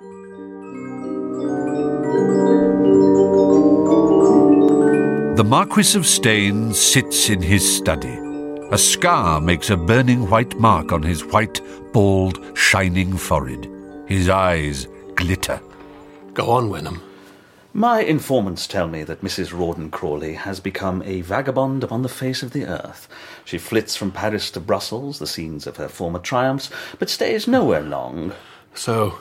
The Marquis of Steyne sits in his study. A scar makes a burning white mark on his white, bald, shining forehead. His eyes glitter. Go on, Wenham. My informants tell me that Mrs. Rawdon Crawley has become a vagabond upon the face of the earth. She flits from Paris to Brussels, the scenes of her former triumphs, but stays nowhere long. So,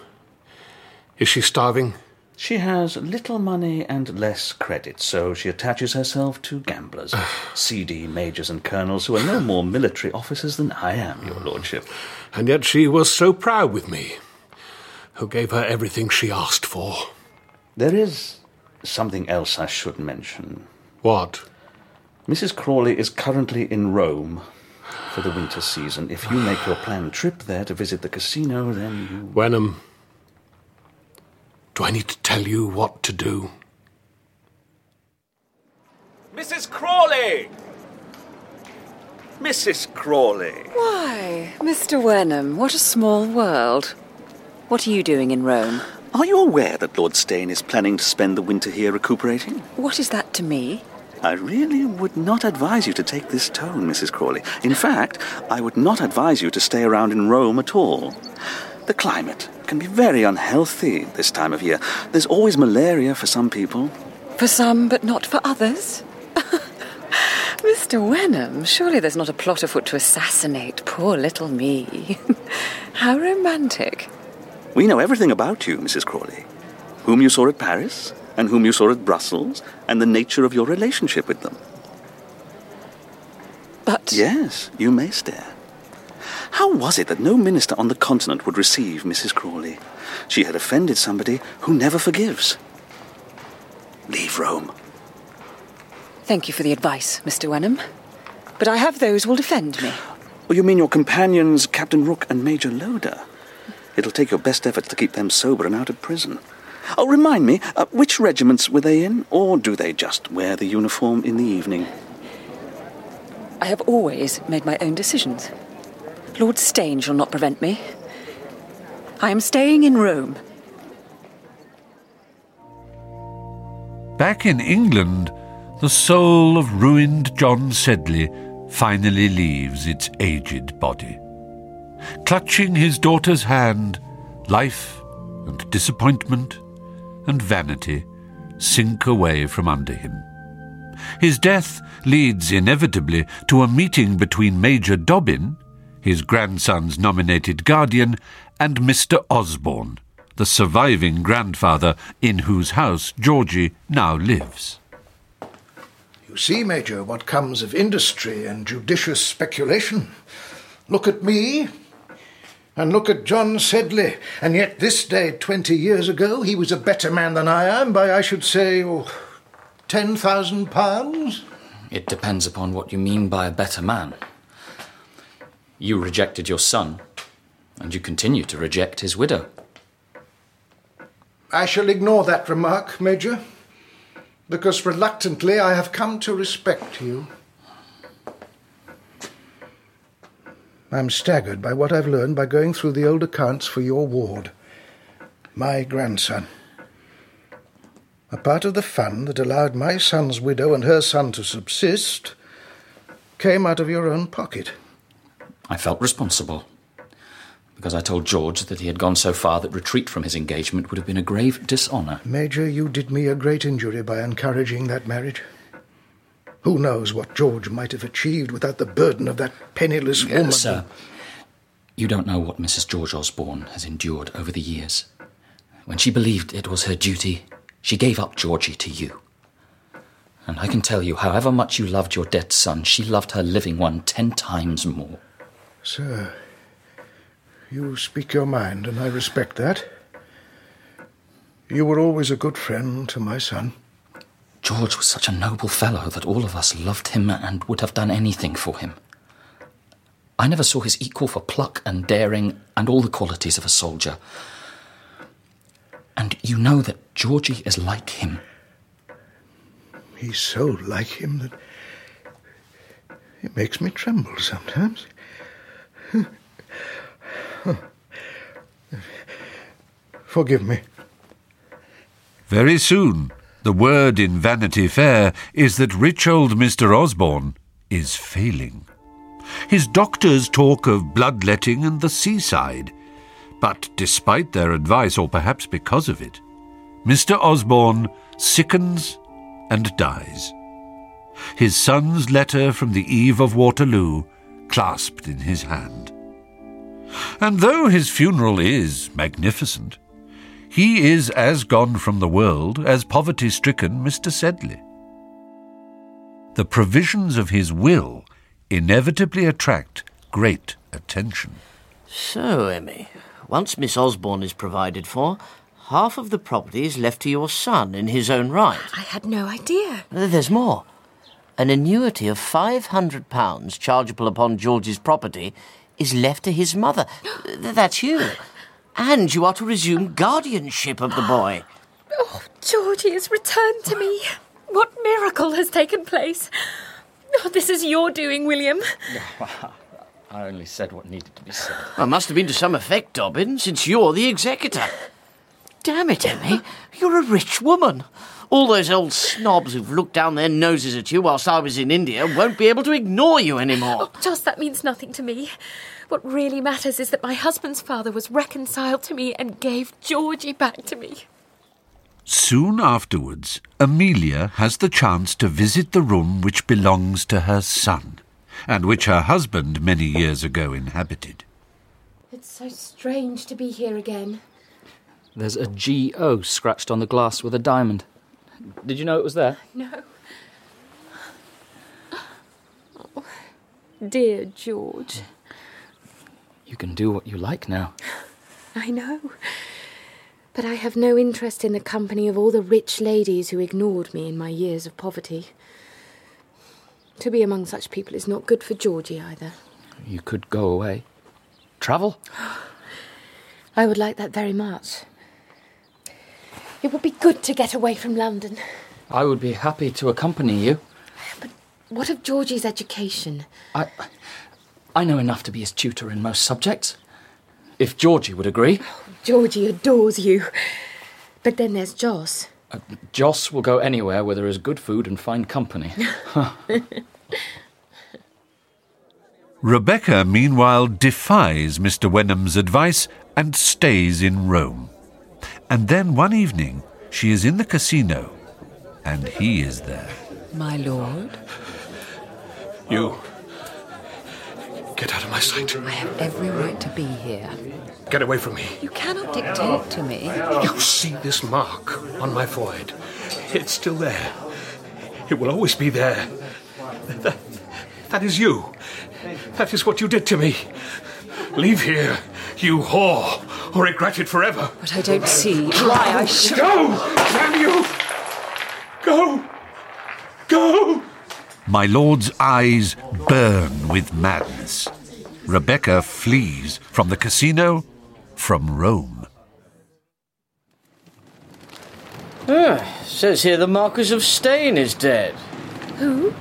is she starving? She has little money and less credit, so she attaches herself to gamblers, seedy majors and colonels who are no more military officers than I am, your lordship. And yet she was so proud with me, who gave her everything she asked for. There is something else I should mention. What? Mrs. Crawley is currently in Rome for the winter season. If you make your planned trip there to visit the casino, then you. Wenham, do I need to tell you what to do? Mrs. Crawley! Mrs. Crawley! Why, Mr. Wenham, what a small world. What are you doing in Rome? Are you aware that Lord Steyne is planning to spend the winter here recuperating? What is that to me? I really would not advise you to take this tone, Mrs. Crawley. In fact, I would not advise you to stay around in Rome at all. The climate can be very unhealthy this time of year. There's always malaria for some people. For some, but not for others? Mr. Wenham, surely there's not a plot afoot to assassinate poor little me. How romantic. We know everything about you, Mrs. Crawley. Whom you saw at Paris, and whom you saw at Brussels, and the nature of your relationship with them. But. Yes, you may stare. How was it that no minister on the continent would receive Mrs. Crawley? She had offended somebody who never forgives. Leave Rome. Thank you for the advice, Mr. Wenham. But I have those who will defend me. Oh, you mean your companions, Captain Rook and Major Loder? It'll take your best efforts to keep them sober and out of prison. Oh, remind me, uh, which regiments were they in, or do they just wear the uniform in the evening? I have always made my own decisions. Lord Steyne shall not prevent me. I am staying in Rome. Back in England, the soul of ruined John Sedley finally leaves its aged body. Clutching his daughter's hand, life and disappointment and vanity sink away from under him. His death leads inevitably to a meeting between Major Dobbin, his grandson's nominated guardian, and Mr. Osborne, the surviving grandfather in whose house Georgie now lives. You see, Major, what comes of industry and judicious speculation. Look at me, and look at John Sedley, and yet this day, twenty years ago, he was a better man than I am by, I should say, oh, ten thousand pounds. It depends upon what you mean by a better man. You rejected your son, and you continue to reject his widow. I shall ignore that remark, Major, because reluctantly I have come to respect you. I'm staggered by what I've learned by going through the old accounts for your ward. My grandson. A part of the fund that allowed my son's widow and her son to subsist came out of your own pocket. I felt responsible. Because I told George that he had gone so far that retreat from his engagement would have been a grave dishonour. Major, you did me a great injury by encouraging that marriage. Who knows what George might have achieved without the burden of that penniless Yes, woman? sir. You don't know what Mrs. George Osborne has endured over the years. When she believed it was her duty, she gave up Georgie to you. And I can tell you, however much you loved your dead son, she loved her living one ten times more. Sir, you speak your mind, and I respect that. You were always a good friend to my son. George was such a noble fellow that all of us loved him and would have done anything for him. I never saw his equal for pluck and daring and all the qualities of a soldier. And you know that Georgie is like him. He's so like him that it makes me tremble sometimes. Forgive me. Very soon, the word in Vanity Fair is that rich old Mr. Osborne is failing. His doctors talk of bloodletting and the seaside, but despite their advice, or perhaps because of it, Mr. Osborne sickens and dies. His son's letter from the eve of Waterloo clasped in his hand. And though his funeral is magnificent, he is as gone from the world as poverty stricken Mr. Sedley. The provisions of his will inevitably attract great attention. So, Emmy, once Miss Osborne is provided for, half of the property is left to your son in his own right. I had no idea. There's more. An annuity of £500 chargeable upon George's property is left to his mother. That's you. And you are to resume guardianship of the boy. Oh, Georgie has returned to me. What miracle has taken place? Oh, this is your doing, William. I only said what needed to be said. Well, must have been to some effect, Dobbin, since you're the executor. Damn it, Emmy. You're a rich woman. All those old snobs who've looked down their noses at you whilst I was in India won't be able to ignore you anymore. Oh, Jos, that means nothing to me. What really matters is that my husband's father was reconciled to me and gave Georgie back to me. Soon afterwards, Amelia has the chance to visit the room which belongs to her son, and which her husband many years ago inhabited. It's so strange to be here again. There's a G-O scratched on the glass with a diamond. Did you know it was there? No. Oh, dear George. You can do what you like now. I know. But I have no interest in the company of all the rich ladies who ignored me in my years of poverty. To be among such people is not good for Georgie either. You could go away. Travel? I would like that very much. It would be good to get away from London. I would be happy to accompany you. But what of Georgie's education? I, I know enough to be his tutor in most subjects. If Georgie would agree. Georgie adores you. But then there's Jos. Uh, Jos will go anywhere where there is good food and fine company. Rebecca, meanwhile, defies Mr. Wenham's advice and stays in Rome. And then one evening, she is in the casino, and he is there. My lord, You. Get out of my sight. I have every right to be here. Get away from me. You cannot dictate to me. You see this mark on my forehead? It's still there. It will always be there. That, that is you. That is what you did to me. Leave here, you whore, or regret it forever. But I don't see why I should. Go! Damn you! Go! Go! My lord's eyes burn with madness. Rebecca flees from the casino, from Rome. Ah, says here the Marquis of Steyne is dead. Who?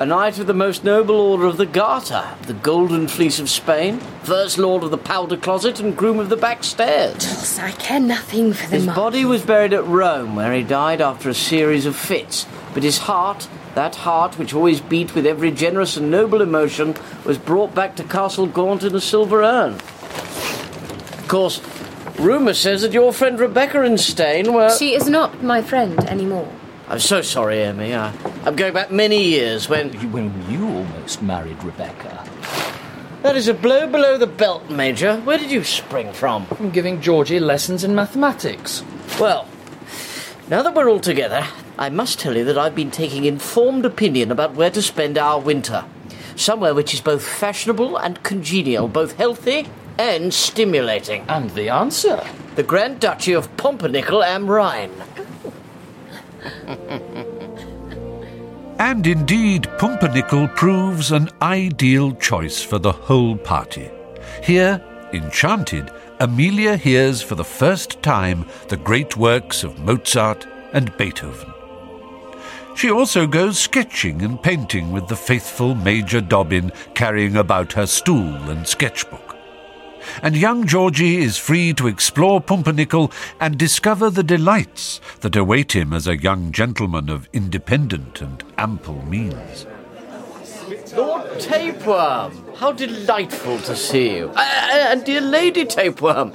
A knight of the most noble order of the Garter, the Golden Fleece of Spain, first lord of the Powder Closet and groom of the back stairs. Jos, I care nothing for the His body was buried at Rome, where he died after a series of fits. But his heart, that heart which always beat with every generous and noble emotion, was brought back to Castle Gaunt in a silver urn. Of course, rumour says that your friend Rebecca and Steyne were. She is not my friend anymore. I'm so sorry, Emmy. I, I'm going back many years when. When you almost married Rebecca. That is a blow below the belt, Major. Where did you spring from? From giving Georgie lessons in mathematics. Well, now that we're all together, I must tell you that I've been taking informed opinion about where to spend our winter. Somewhere which is both fashionable and congenial, both healthy and stimulating. And the answer? The Grand Duchy of Pumpernickel am Rhine. And indeed, Pumpernickel proves an ideal choice for the whole party. Here, enchanted, Amelia hears for the first time the great works of Mozart and Beethoven. She also goes sketching and painting with the faithful Major Dobbin carrying about her stool and sketchbook. And young Georgie is free to explore Pumpernickel and discover the delights that await him as a young gentleman of independent and ample means. Lord Tapeworm, how delightful to see you. Uh, and dear Lady Tapeworm.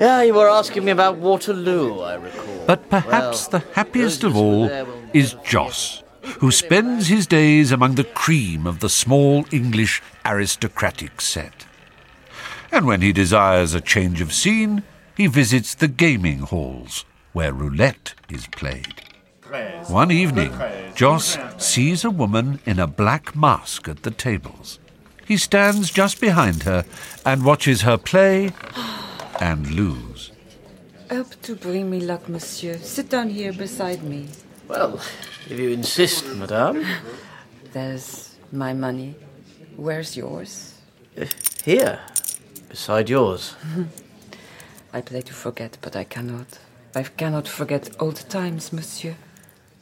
Yeah, you were asking me about Waterloo, I recall. But perhaps Well, the happiest of all is Jos, who spends his days among the cream of the small English aristocratic set. And when he desires a change of scene, he visits the gaming halls, where roulette is played. One evening, Jos sees a woman in a black mask at the tables. He stands just behind her and watches her play and lose. Help to bring me luck, monsieur. Sit down here beside me. Well, if you insist, madame. There's my money. Where's yours? Uh, here, beside yours. I play to forget, but I cannot. I cannot forget old times, monsieur.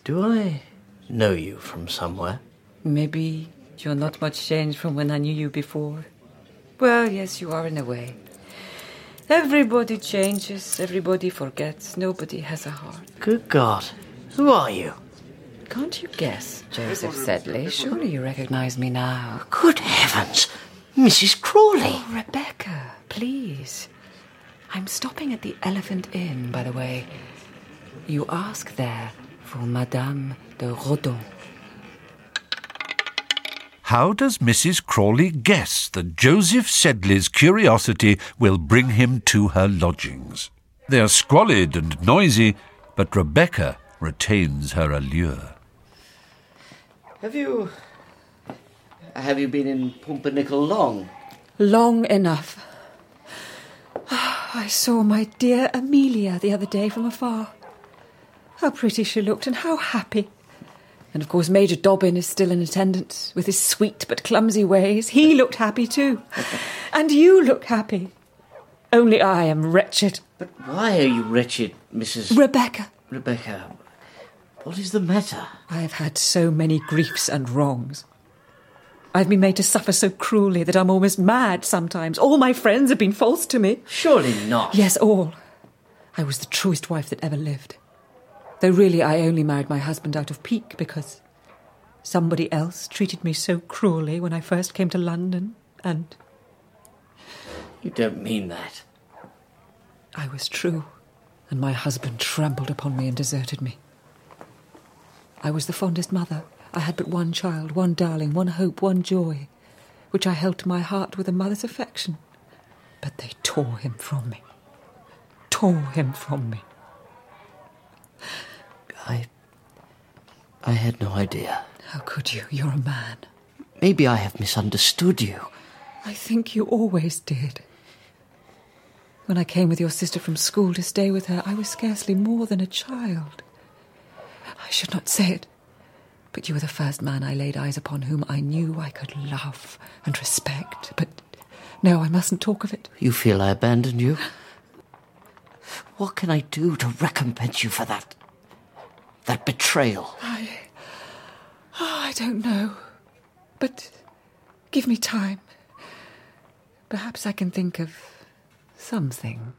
Do I know you from somewhere? Maybe you're not much changed from when I knew you before. Well, yes, you are in a way. Everybody changes, everybody forgets, nobody has a heart. Good God. Who are you? Can't you guess, Joseph Sedley? Surely you recognize me now. Good heavens! Mrs. Crawley! Oh, Rebecca, please. I'm stopping at the Elephant Inn, by the way. You ask there for Madame de Rodon. How does Mrs. Crawley guess that Joseph Sedley's curiosity will bring him to her lodgings? They are squalid and noisy, but Rebecca retains her allure. Have you. Have you been in Pumpernickel long? Long enough. I saw my dear Amelia the other day from afar. How pretty she looked and how happy. And of course, Major Dobbin is still in attendance with his sweet but clumsy ways. He looked happy too. And you look happy. Only I am wretched. But why are you wretched, Mrs. Rebecca, Rebecca? What is the matter? I have had so many griefs and wrongs. I've been made to suffer so cruelly that I'm almost mad sometimes. All my friends have been false to me. Surely not. Yes, all. I was the truest wife that ever lived. Though really I only married my husband out of pique because somebody else treated me so cruelly when I first came to London, and You don't mean that. I was true, and my husband trampled upon me and deserted me. I was the fondest mother. I had but one child, one darling, one hope, one joy, which I held to my heart with a mother's affection. But they tore him from me. Tore him from me. I. I had no idea. How could you? You're a man. Maybe I have misunderstood you. I think you always did. When I came with your sister from school to stay with her, I was scarcely more than a child. I should not say it, but you were the first man I laid eyes upon whom I knew I could love and respect. But no, I mustn't talk of it. You feel I abandoned you? What can I do to recompense you for that? That betrayal? I. Oh, I don't know. But give me time. Perhaps I can think of something.